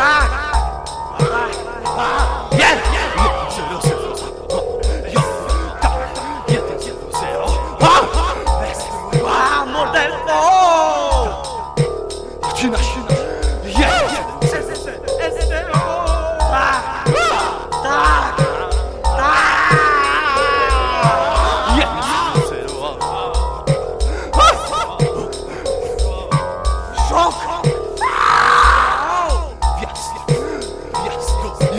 Ah! 去哪去哪？耶。耶！哎哎哎哎哎！打！打！打！耶！嘴多。啊！手！啊！耶！耶！耶！